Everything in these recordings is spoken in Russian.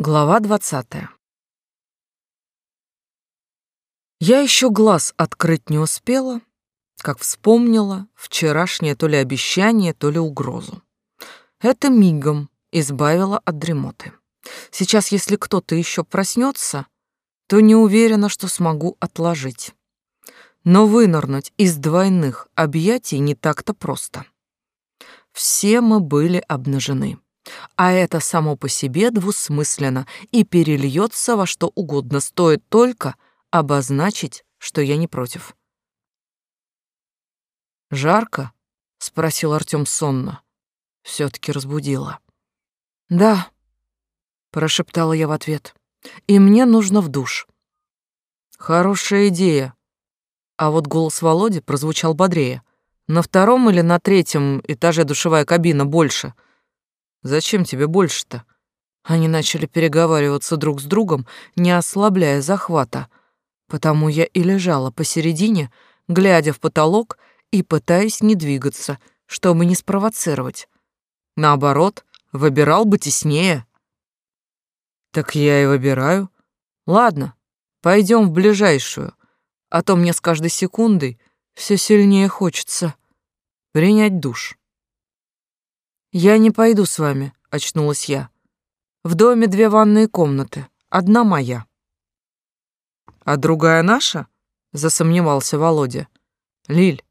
Глава двадцатая. Я еще глаз открыть не успела, как вспомнила вчерашнее то ли обещание, то ли угрозу. Это мигом избавило от дремоты. Сейчас, если кто-то еще проснется, то не уверена, что смогу отложить. Но вынырнуть из двойных объятий не так-то просто. Все мы были обнажены. А это само по себе двусмысленно и перельется во что угодно, стоит только обозначить, что я не против. «Жарко?» — спросил Артём сонно. все таки разбудила. «Да», — прошептала я в ответ, — «и мне нужно в душ». «Хорошая идея». А вот голос Володи прозвучал бодрее. «На втором или на третьем этаже душевая кабина больше?» Зачем тебе больше-то? Они начали переговариваться друг с другом, не ослабляя захвата. Потому я и лежала посередине, глядя в потолок и пытаясь не двигаться, чтобы не спровоцировать. Наоборот, выбирал бы теснее. Так я и выбираю. Ладно, пойдем в ближайшую, а то мне с каждой секундой все сильнее хочется принять душ. «Я не пойду с вами», — очнулась я. «В доме две ванные комнаты, одна моя». «А другая наша?» — засомневался Володя. «Лиль,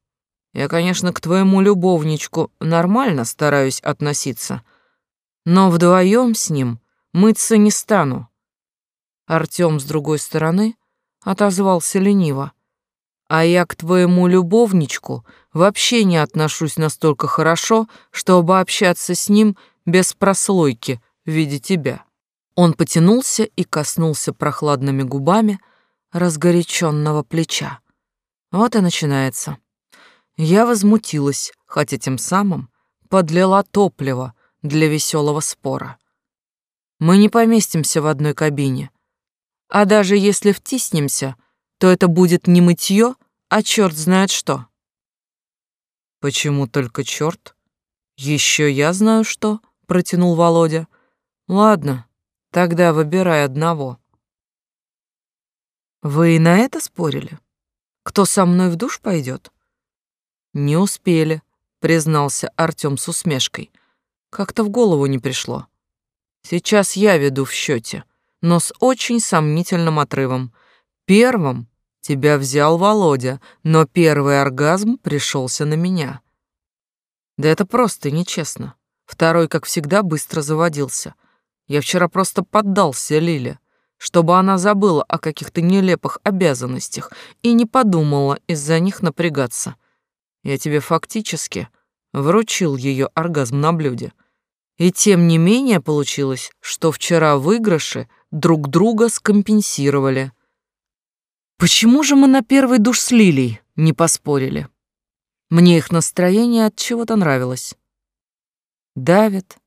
я, конечно, к твоему любовничку нормально стараюсь относиться, но вдвоем с ним мыться не стану». Артём с другой стороны отозвался лениво. «А я к твоему любовничку вообще не отношусь настолько хорошо, чтобы общаться с ним без прослойки в виде тебя. Он потянулся и коснулся прохладными губами разгоряченного плеча. Вот и начинается. Я возмутилась, хотя тем самым подлила топливо для веселого спора. Мы не поместимся в одной кабине. А даже если втиснемся, то это будет не мытье, а черт знает что. Почему только черт? Еще я знаю что, протянул Володя. Ладно, тогда выбирай одного. Вы и на это спорили? Кто со мной в душ пойдет? Не успели, признался Артем с усмешкой. Как-то в голову не пришло. Сейчас я веду в счете, но с очень сомнительным отрывом. Первым Тебя взял Володя, но первый оргазм пришелся на меня. Да это просто нечестно. Второй, как всегда, быстро заводился. Я вчера просто поддался Лиле, чтобы она забыла о каких-то нелепых обязанностях и не подумала из-за них напрягаться. Я тебе фактически вручил ее оргазм на блюде. И тем не менее получилось, что вчера выигрыши друг друга скомпенсировали. Почему же мы на первый душ с Лилей не поспорили? Мне их настроение от чего-то нравилось. Давят,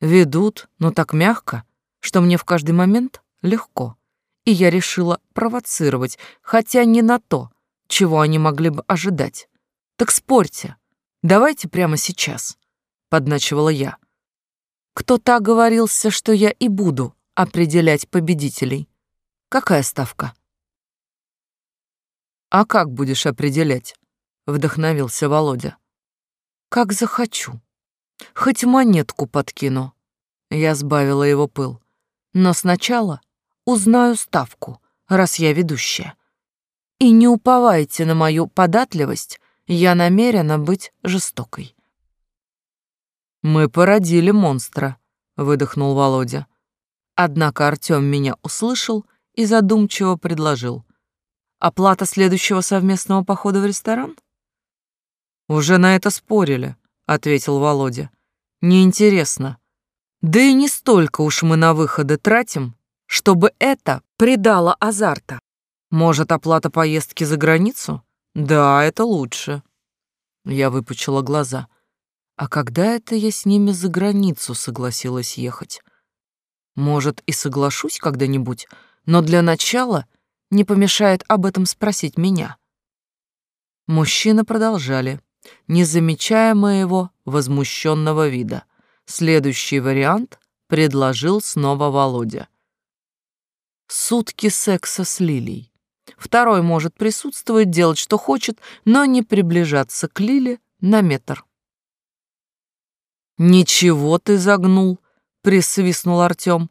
ведут, но так мягко, что мне в каждый момент легко. И я решила провоцировать, хотя не на то, чего они могли бы ожидать. Так спорьте, давайте прямо сейчас, подначивала я. Кто-то оговорился, что я и буду определять победителей. Какая ставка? А как будешь определять? Вдохновился Володя. Как захочу. Хоть монетку подкину. Я сбавила его пыл. Но сначала узнаю ставку, раз я ведущая. И не уповайте на мою податливость, я намерена быть жестокой. Мы породили монстра, выдохнул Володя. Однако Артём меня услышал и задумчиво предложил. Оплата следующего совместного похода в ресторан? Уже на это спорили, ответил Володя. Неинтересно. Да и не столько уж мы на выходы тратим, чтобы это придало азарта. Может, оплата поездки за границу? Да, это лучше. Я выпучила глаза. А когда это я с ними за границу согласилась ехать? Может, и соглашусь когда-нибудь, но для начала не помешает об этом спросить меня. Мужчины продолжали, не замечая моего возмущенного вида. Следующий вариант предложил снова Володя. Сутки секса с Лилией. Второй может присутствовать, делать, что хочет, но не приближаться к Лиле на метр. «Ничего ты загнул», — присвистнул Артём.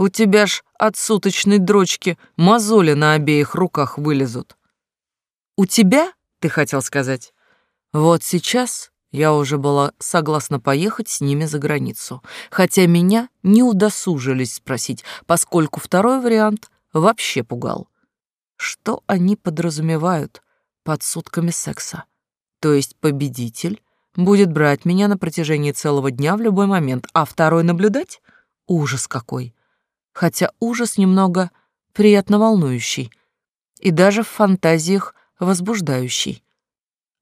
«У тебя ж от суточной дрочки мозоли на обеих руках вылезут». «У тебя?» — ты хотел сказать. Вот сейчас я уже была согласна поехать с ними за границу, хотя меня не удосужились спросить, поскольку второй вариант вообще пугал. Что они подразумевают под сутками секса? То есть победитель будет брать меня на протяжении целого дня в любой момент, а второй наблюдать? Ужас какой. Хотя ужас немного приятно волнующий и даже в фантазиях возбуждающий.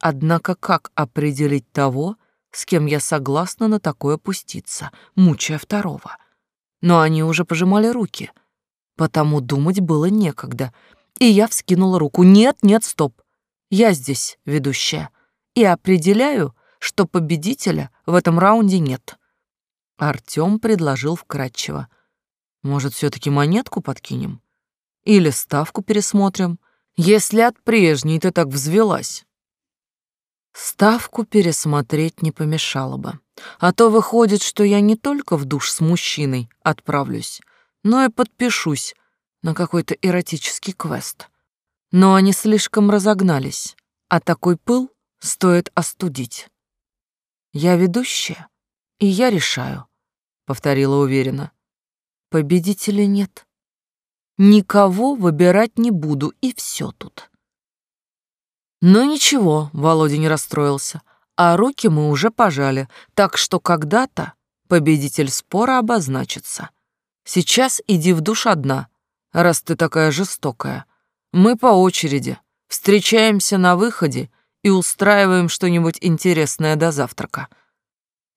Однако как определить того, с кем я согласна на такое пуститься, мучая второго? Но они уже пожимали руки, потому думать было некогда, и я вскинула руку. «Нет, нет, стоп! Я здесь ведущая и определяю, что победителя в этом раунде нет. Артём предложил вкратчиво. Может, все таки монетку подкинем? Или ставку пересмотрим, если от прежней ты так взвелась? Ставку пересмотреть не помешало бы. А то выходит, что я не только в душ с мужчиной отправлюсь, но и подпишусь на какой-то эротический квест. Но они слишком разогнались, а такой пыл стоит остудить. Я ведущая, и я решаю, повторила уверенно. Победителя нет. Никого выбирать не буду, и все тут. Но ничего, Володя не расстроился, а руки мы уже пожали, так что когда-то победитель спора обозначится. Сейчас иди в душ одна, раз ты такая жестокая. Мы по очереди встречаемся на выходе и устраиваем что-нибудь интересное до завтрака.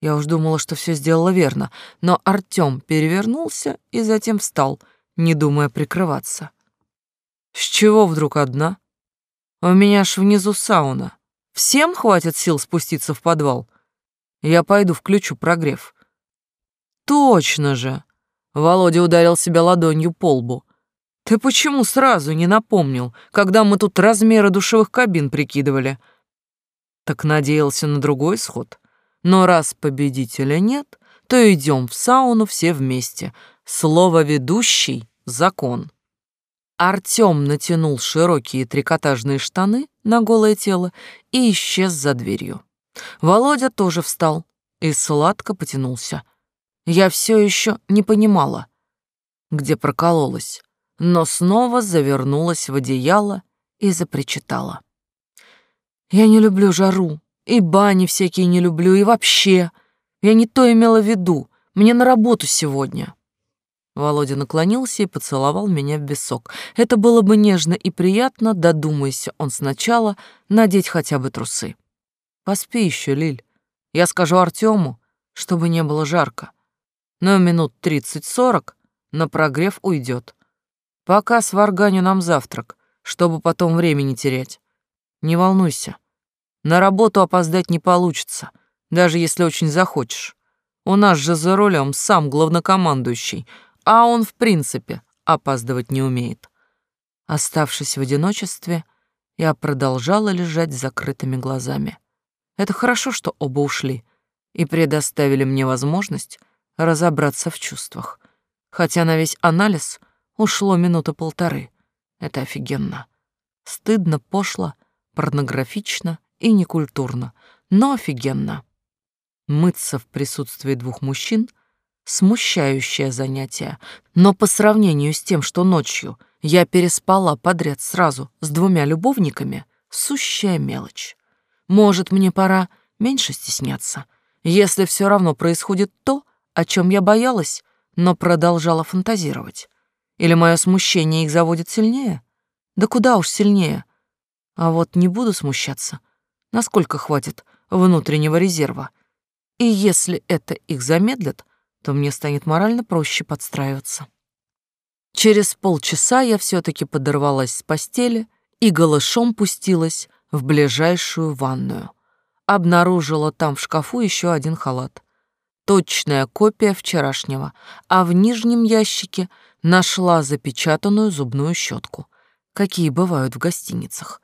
Я уж думала, что все сделала верно, но Артём перевернулся и затем встал, не думая прикрываться. С чего вдруг одна? У меня ж внизу сауна. Всем хватит сил спуститься в подвал? Я пойду включу прогрев. Точно же. Володя ударил себя ладонью по лбу. Ты почему сразу не напомнил, когда мы тут размеры душевых кабин прикидывали? Так надеялся на другой исход. Но раз победителя нет, то идем в сауну все вместе. Слово «ведущий» — закон. Артём натянул широкие трикотажные штаны на голое тело и исчез за дверью. Володя тоже встал и сладко потянулся. Я все еще не понимала, где прокололась, но снова завернулась в одеяло и запричитала. Я не люблю жару, и бани всякие не люблю, и вообще. Я не то имела в виду. Мне на работу сегодня. Володя наклонился и поцеловал меня в висок. Это было бы нежно и приятно, додумайся он сначала надеть хотя бы трусы. Поспи еще, Лиль. Я скажу Артему, чтобы не было жарко. Но минут тридцать-сорок на прогрев уйдет. Пока сварганю нам завтрак, чтобы потом времени терять. Не волнуйся. На работу опоздать не получится, даже если очень захочешь. У нас же за рулем сам главнокомандующий, а он, в принципе, опаздывать не умеет. Оставшись в одиночестве, я продолжала лежать с закрытыми глазами. Это хорошо, что оба ушли и предоставили мне возможность разобраться в чувствах. Хотя на весь анализ ушло минуты полторы. Это офигенно. Стыдно, пошло, порнографично и некультурно, но офигенно. Мыться в присутствии двух мужчин — смущающее занятие, но по сравнению с тем, что ночью я переспала подряд сразу с двумя любовниками, сущая мелочь. Может, мне пора меньше стесняться, если все равно происходит то, о чем я боялась, но продолжала фантазировать. Или мое смущение их заводит сильнее? Да куда уж сильнее. А вот не буду смущаться. Насколько хватит внутреннего резерва? И если это их замедлит, то мне станет морально проще подстраиваться. Через полчаса я все таки подорвалась с постели и голышом пустилась в ближайшую ванную. Обнаружила там в шкафу еще один халат. точная копия вчерашнего, а в нижнем ящике нашла запечатанную зубную щетку. Какие бывают в гостиницах.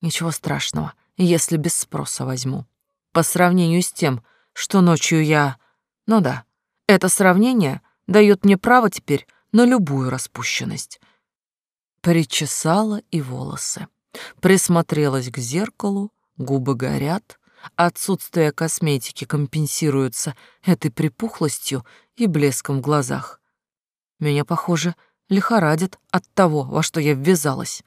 Ничего страшного, если без спроса возьму. По сравнению с тем, что ночью я... Ну да, это сравнение дает мне право теперь на любую распущенность. Причесала и волосы. Присмотрелась к зеркалу, губы горят, отсутствие косметики компенсируется этой припухлостью и блеском в глазах. Меня, похоже, лихорадит от того, во что я ввязалась.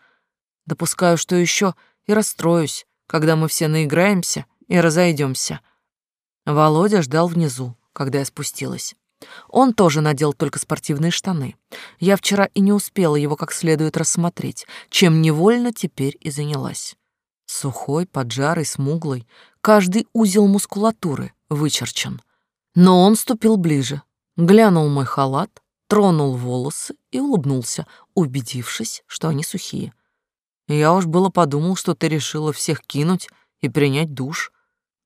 Допускаю, что еще и расстроюсь, когда мы все наиграемся и разойдемся. Володя ждал внизу, когда я спустилась. Он тоже надел только спортивные штаны. Я вчера и не успела его как следует рассмотреть, чем невольно теперь и занялась. Сухой, поджарый, смуглый, каждый узел мускулатуры вычерчен. Но он ступил ближе, глянул мой халат, тронул волосы и улыбнулся, убедившись, что они сухие. Я уж было подумал, что ты решила всех кинуть и принять душ.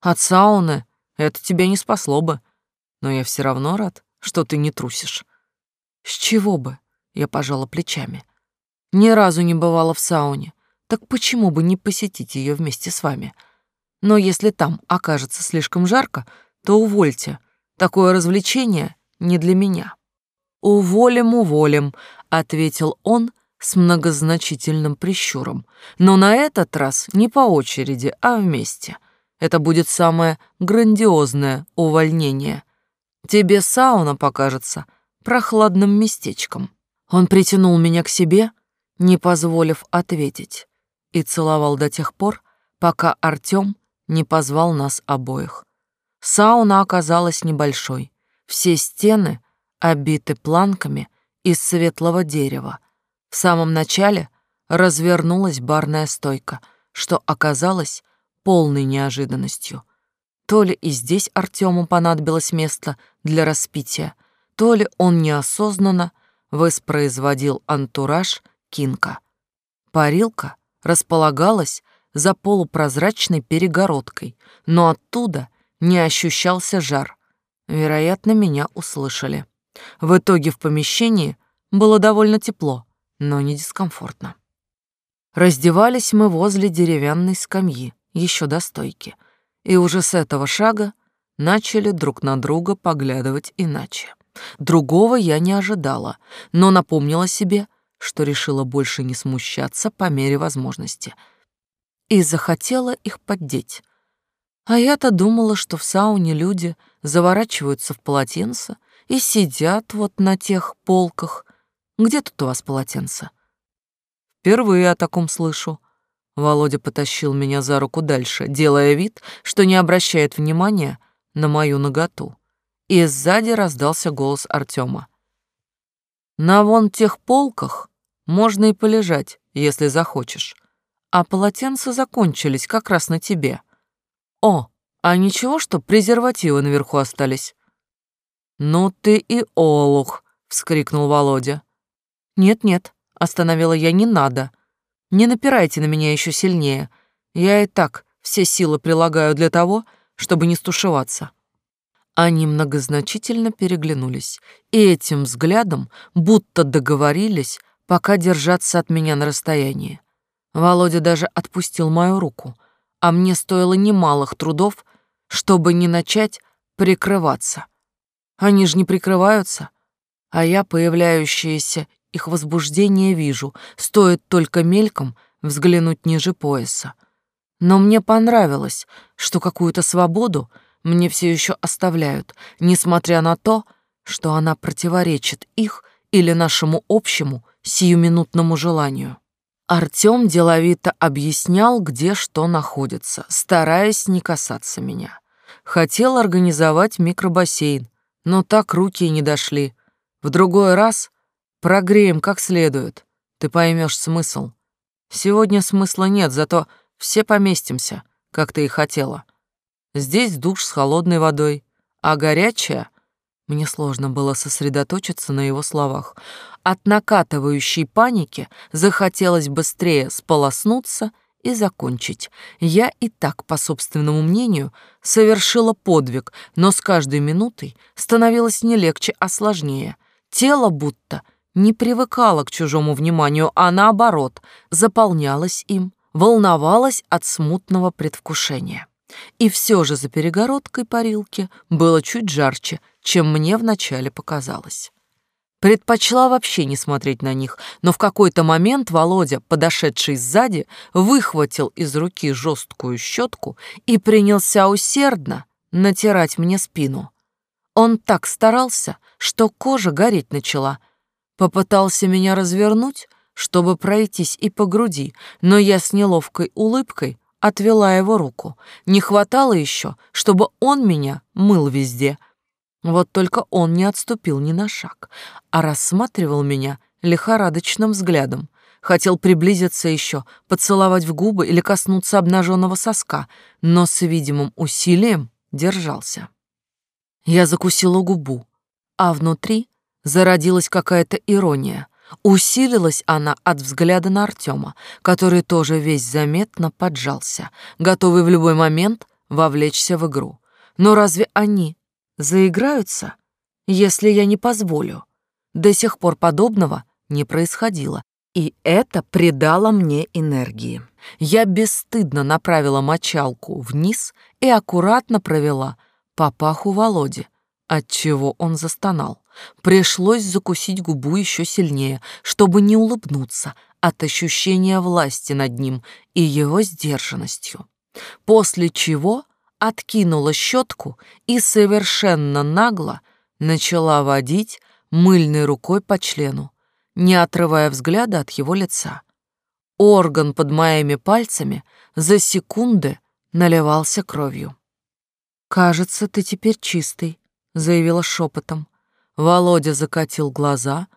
От сауны это тебя не спасло бы. Но я все равно рад, что ты не трусишь. С чего бы? Я пожала плечами. Ни разу не бывала в сауне. Так почему бы не посетить ее вместе с вами? Но если там окажется слишком жарко, то увольте. Такое развлечение не для меня. Уволим, уволим, ответил он с многозначительным прищуром. Но на этот раз не по очереди, а вместе. Это будет самое грандиозное увольнение. Тебе сауна покажется прохладным местечком. Он притянул меня к себе, не позволив ответить, и целовал до тех пор, пока Артём не позвал нас обоих. Сауна оказалась небольшой. Все стены обиты планками из светлого дерева. В самом начале развернулась барная стойка, что оказалось полной неожиданностью. То ли и здесь Артему понадобилось место для распития, то ли он неосознанно воспроизводил антураж кинка. Парилка располагалась за полупрозрачной перегородкой, но оттуда не ощущался жар. Вероятно, меня услышали. В итоге в помещении было довольно тепло, но не дискомфортно. Раздевались мы возле деревянной скамьи, еще до стойки, и уже с этого шага начали друг на друга поглядывать иначе. Другого я не ожидала, но напомнила себе, что решила больше не смущаться по мере возможности. И захотела их поддеть. А я-то думала, что в сауне люди заворачиваются в полотенце и сидят вот на тех полках. Где тут у вас полотенце? Впервые о таком слышу. Володя потащил меня за руку дальше, делая вид, что не обращает внимания на мою наготу. И сзади раздался голос Артема. На вон тех полках можно и полежать, если захочешь. А полотенца закончились как раз на тебе. О, а ничего, что презервативы наверху остались? «Ну ты и олух!» — вскрикнул Володя. «Нет-нет», — остановила я, — «не надо. Не напирайте на меня еще сильнее. Я и так все силы прилагаю для того, чтобы не стушеваться». Они многозначительно переглянулись и этим взглядом будто договорились, пока держаться от меня на расстоянии. Володя даже отпустил мою руку, а мне стоило немалых трудов, чтобы не начать прикрываться. Они же не прикрываются, а я появляющееся их возбуждение вижу, стоит только мельком взглянуть ниже пояса. Но мне понравилось, что какую-то свободу мне все еще оставляют, несмотря на то, что она противоречит их или нашему общему сиюминутному желанию. Артём деловито объяснял, где что находится, стараясь не касаться меня. Хотел организовать микробассейн, но так руки и не дошли. В другой раз прогреем как следует. Ты поймешь смысл. Сегодня смысла нет, зато все поместимся, как ты и хотела. Здесь душ с холодной водой, а горячая... Мне сложно было сосредоточиться на его словах. От накатывающей паники захотелось быстрее сполоснуться и закончить. Я и так, по собственному мнению, совершила подвиг, но с каждой минутой становилось не легче, а сложнее. Тело будто не привыкало к чужому вниманию, а наоборот, заполнялось им, волновалось от смутного предвкушения. И все же за перегородкой парилки было чуть жарче, чем мне вначале показалось. Предпочла вообще не смотреть на них, но в какой-то момент Володя, подошедший сзади, выхватил из руки жесткую щетку и принялся усердно натирать мне спину. Он так старался, что кожа гореть начала. Попытался меня развернуть, чтобы пройтись и по груди, но я с неловкой улыбкой отвела его руку. Не хватало еще, чтобы он меня мыл везде — вот только он не отступил ни на шаг, а рассматривал меня лихорадочным взглядом. Хотел приблизиться еще, поцеловать в губы или коснуться обнаженного соска, но с видимым усилием держался. Я закусила губу, а внутри зародилась какая-то ирония. Усилилась она от взгляда на Артема, который тоже весь заметно поджался, готовый в любой момент вовлечься в игру. Но разве они заиграются, если я не позволю. До сих пор подобного не происходило, и это придало мне энергии. Я бесстыдно направила мочалку вниз и аккуратно провела по паху Володи, отчего он застонал. Пришлось закусить губу еще сильнее, чтобы не улыбнуться от ощущения власти над ним и его сдержанностью. После чего откинула щетку и совершенно нагло начала водить мыльной рукой по члену, не отрывая взгляда от его лица. Орган под моими пальцами за секунды наливался кровью. «Кажется, ты теперь чистый», — заявила шепотом. Володя закатил глаза,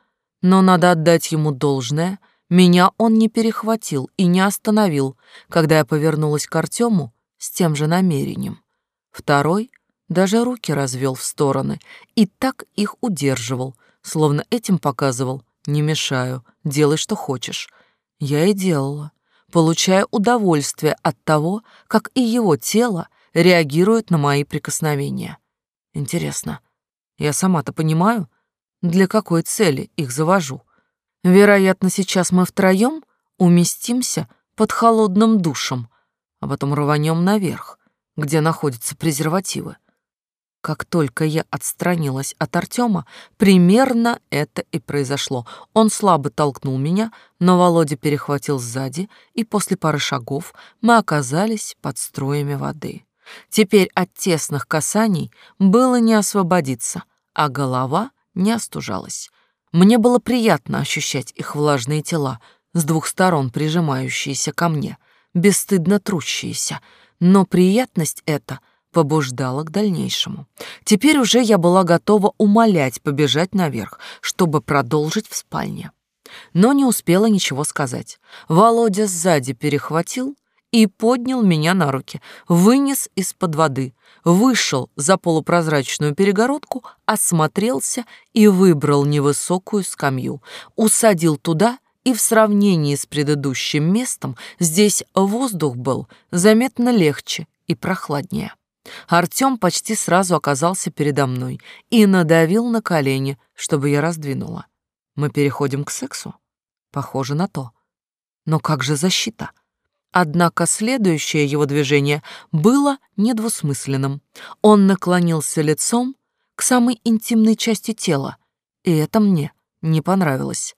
но надо отдать ему должное, меня он не перехватил и не остановил, когда я повернулась к Артему с тем же намерением. Второй даже руки развел в стороны и так их удерживал, словно этим показывал «не мешаю, делай, что хочешь». Я и делала, получая удовольствие от того, как и его тело реагирует на мои прикосновения. Интересно, я сама-то понимаю, для какой цели их завожу. Вероятно, сейчас мы втроем уместимся под холодным душем, а потом рванем наверх, где находятся презервативы. Как только я отстранилась от Артема, примерно это и произошло. Он слабо толкнул меня, но Володя перехватил сзади, и после пары шагов мы оказались под струями воды. Теперь от тесных касаний было не освободиться, а голова не остужалась. Мне было приятно ощущать их влажные тела, с двух сторон прижимающиеся ко мне, бесстыдно трущиеся — но приятность эта побуждала к дальнейшему. Теперь уже я была готова умолять побежать наверх, чтобы продолжить в спальне. Но не успела ничего сказать. Володя сзади перехватил и поднял меня на руки, вынес из-под воды, вышел за полупрозрачную перегородку, осмотрелся и выбрал невысокую скамью, усадил туда и в сравнении с предыдущим местом здесь воздух был заметно легче и прохладнее. Артём почти сразу оказался передо мной и надавил на колени, чтобы я раздвинула. Мы переходим к сексу? Похоже на то. Но как же защита? Однако следующее его движение было недвусмысленным. Он наклонился лицом к самой интимной части тела, и это мне не понравилось.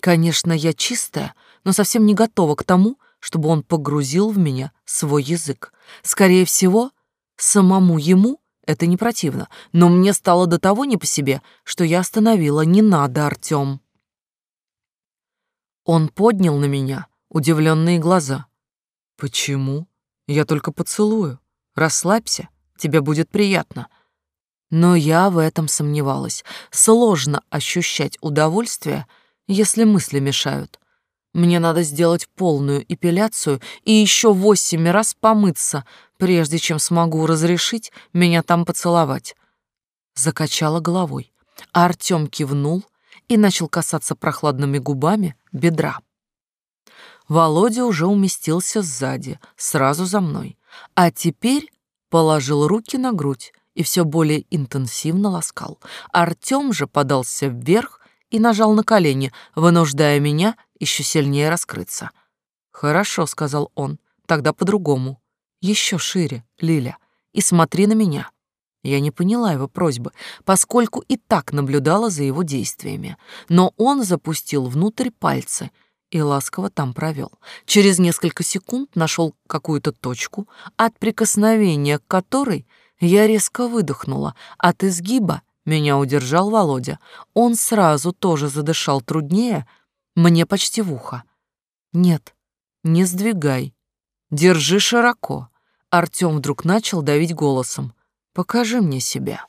Конечно, я чистая, но совсем не готова к тому, чтобы он погрузил в меня свой язык. Скорее всего, самому ему это не противно, но мне стало до того не по себе, что я остановила «не надо, Артём». Он поднял на меня удивленные глаза. «Почему? Я только поцелую. Расслабься, тебе будет приятно». Но я в этом сомневалась. Сложно ощущать удовольствие, если мысли мешают. Мне надо сделать полную эпиляцию и еще восемь раз помыться, прежде чем смогу разрешить меня там поцеловать. Закачала головой, а Артём кивнул и начал касаться прохладными губами бедра. Володя уже уместился сзади, сразу за мной. А теперь положил руки на грудь и все более интенсивно ласкал. Артем же подался вверх и нажал на колени, вынуждая меня еще сильнее раскрыться. «Хорошо», — сказал он, — «тогда по-другому. Еще шире, Лиля, и смотри на меня». Я не поняла его просьбы, поскольку и так наблюдала за его действиями. Но он запустил внутрь пальцы и ласково там провел. Через несколько секунд нашел какую-то точку, от прикосновения к которой я резко выдохнула. От изгиба меня удержал Володя. Он сразу тоже задышал труднее, мне почти в ухо. «Нет, не сдвигай. Держи широко». Артём вдруг начал давить голосом. Покажи мне себя.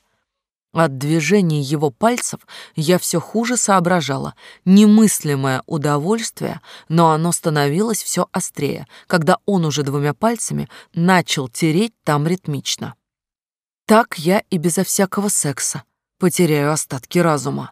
От движений его пальцев я все хуже соображала. Немыслимое удовольствие, но оно становилось все острее, когда он уже двумя пальцами начал тереть там ритмично. Так я и безо всякого секса потеряю остатки разума.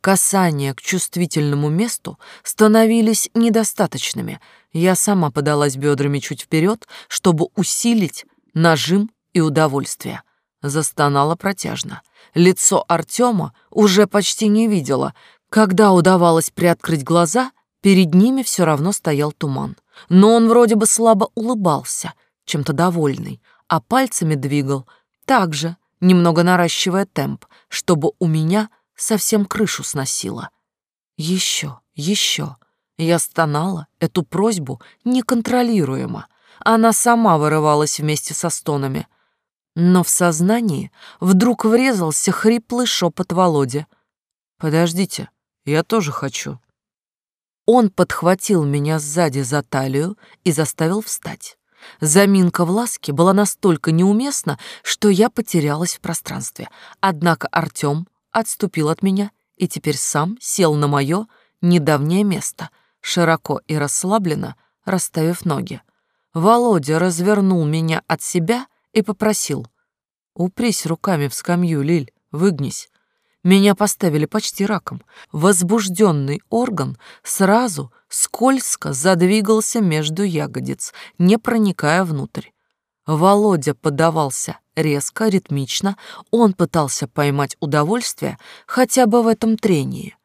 Касания к чувствительному месту становились недостаточными. Я сама подалась бедрами чуть вперед, чтобы усилить нажим и удовольствие. Застонала протяжно. Лицо Артема уже почти не видела. Когда удавалось приоткрыть глаза, перед ними все равно стоял туман. Но он вроде бы слабо улыбался, чем-то довольный, а пальцами двигал, также, немного наращивая темп, чтобы у меня совсем крышу сносило. Еще, еще. Я стонала эту просьбу неконтролируемо. Она сама вырывалась вместе со стонами — но в сознании вдруг врезался хриплый шепот Володи. «Подождите, я тоже хочу». Он подхватил меня сзади за талию и заставил встать. Заминка в ласке была настолько неуместна, что я потерялась в пространстве. Однако Артём отступил от меня и теперь сам сел на мое недавнее место, широко и расслабленно расставив ноги. Володя развернул меня от себя и попросил. «Упрись руками в скамью, Лиль, выгнись». Меня поставили почти раком. Возбужденный орган сразу скользко задвигался между ягодиц, не проникая внутрь. Володя подавался резко, ритмично, он пытался поймать удовольствие хотя бы в этом трении.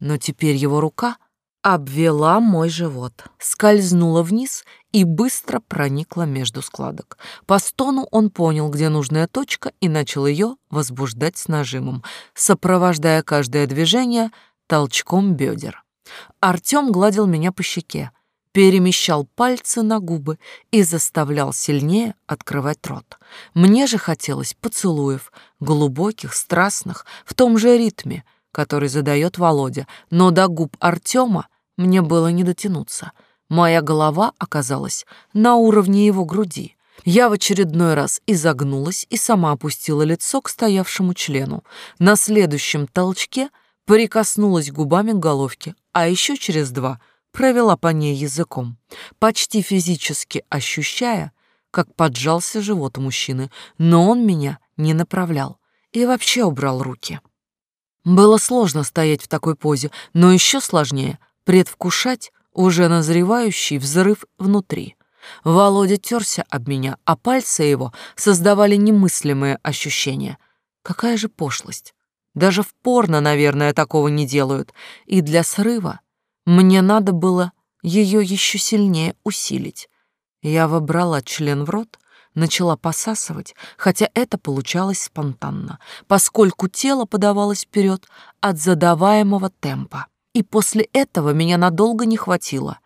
Но теперь его рука обвела мой живот, скользнула вниз и быстро проникла между складок. По стону он понял, где нужная точка, и начал ее возбуждать с нажимом, сопровождая каждое движение толчком бедер. Артем гладил меня по щеке, перемещал пальцы на губы и заставлял сильнее открывать рот. Мне же хотелось поцелуев, глубоких, страстных, в том же ритме, который задает Володя, но до губ Артема мне было не дотянуться. Моя голова оказалась на уровне его груди. Я в очередной раз изогнулась и сама опустила лицо к стоявшему члену. На следующем толчке прикоснулась губами к головке, а еще через два провела по ней языком, почти физически ощущая, как поджался живот мужчины, но он меня не направлял и вообще убрал руки. Было сложно стоять в такой позе, но еще сложнее — предвкушать уже назревающий взрыв внутри. Володя терся об меня, а пальцы его создавали немыслимые ощущения. Какая же пошлость! Даже в порно, наверное, такого не делают. И для срыва мне надо было ее еще сильнее усилить. Я выбрала член в рот, начала посасывать, хотя это получалось спонтанно, поскольку тело подавалось вперед от задаваемого темпа. И после этого меня надолго не хватило.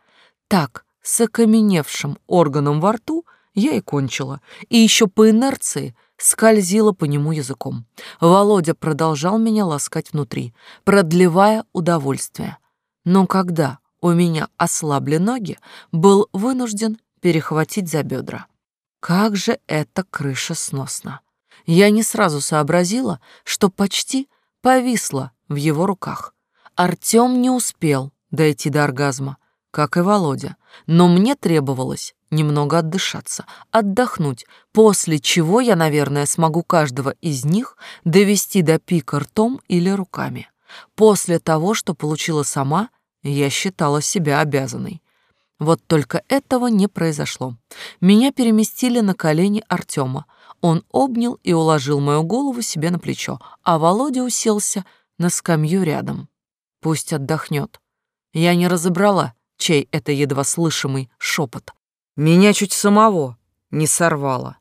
Так, с окаменевшим органом во рту я и кончила, и еще по инерции скользила по нему языком. Володя продолжал меня ласкать внутри, продлевая удовольствие. Но когда у меня ослабли ноги, был вынужден перехватить за бедра. Как же эта крыша сносна! Я не сразу сообразила, что почти повисла в его руках. Артём не успел дойти до оргазма, как и Володя, но мне требовалось немного отдышаться, отдохнуть, после чего я, наверное, смогу каждого из них довести до пика ртом или руками. После того, что получила сама, я считала себя обязанной. Вот только этого не произошло. Меня переместили на колени Артема. Он обнял и уложил мою голову себе на плечо, а Володя уселся на скамью рядом. Пусть отдохнет. Я не разобрала, чей это едва слышимый шепот. Меня чуть самого не сорвало.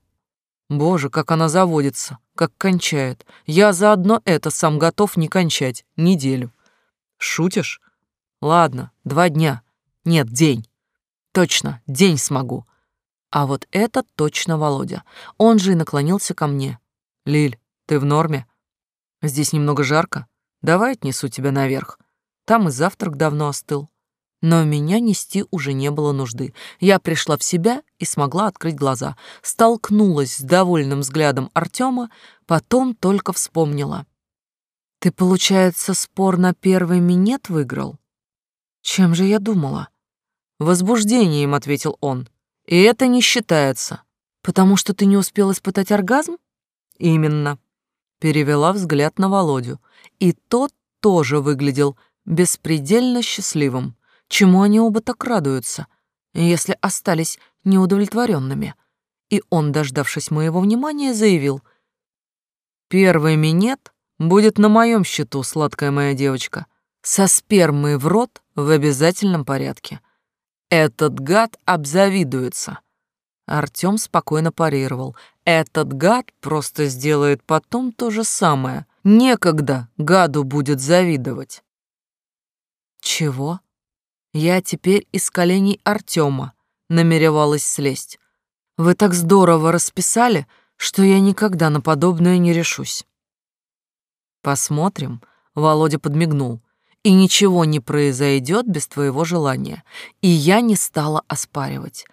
Боже, как она заводится, как кончает. Я заодно это сам готов не кончать неделю. Шутишь? Ладно, два дня. Нет, день. Точно, день смогу. А вот это точно Володя. Он же и наклонился ко мне. Лиль, ты в норме? Здесь немного жарко. Давай отнесу тебя наверх. Там и завтрак давно остыл. Но меня нести уже не было нужды. Я пришла в себя и смогла открыть глаза. Столкнулась с довольным взглядом Артема, потом только вспомнила. «Ты, получается, спор на первый минет выиграл?» «Чем же я думала?» «Возбуждением», — ответил он. «И это не считается». «Потому что ты не успел испытать оргазм?» «Именно». Перевела взгляд на Володю. И тот тоже выглядел беспредельно счастливым. Чему они оба так радуются, если остались неудовлетворенными? И он, дождавшись моего внимания, заявил. «Первый минет будет на моем счету, сладкая моя девочка, со спермой в рот в обязательном порядке. Этот гад обзавидуется. Артём спокойно парировал. Этот гад просто сделает потом то же самое. Некогда гаду будет завидовать. Чего? Я теперь из коленей Артёма намеревалась слезть. Вы так здорово расписали, что я никогда на подобное не решусь. Посмотрим, Володя подмигнул и ничего не произойдет без твоего желания. И я не стала оспаривать,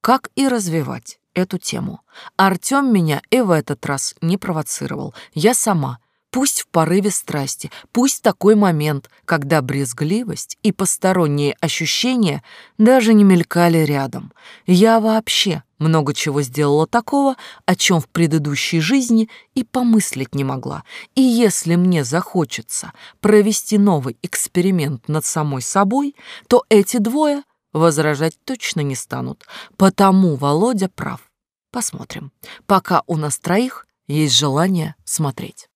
как и развивать эту тему. Артём меня и в этот раз не провоцировал. Я сама, пусть в порыве страсти, пусть такой момент, когда брезгливость и посторонние ощущения даже не мелькали рядом. Я вообще много чего сделала такого, о чем в предыдущей жизни и помыслить не могла. И если мне захочется провести новый эксперимент над самой собой, то эти двое возражать точно не станут. Потому Володя прав. Посмотрим. Пока у нас троих есть желание смотреть.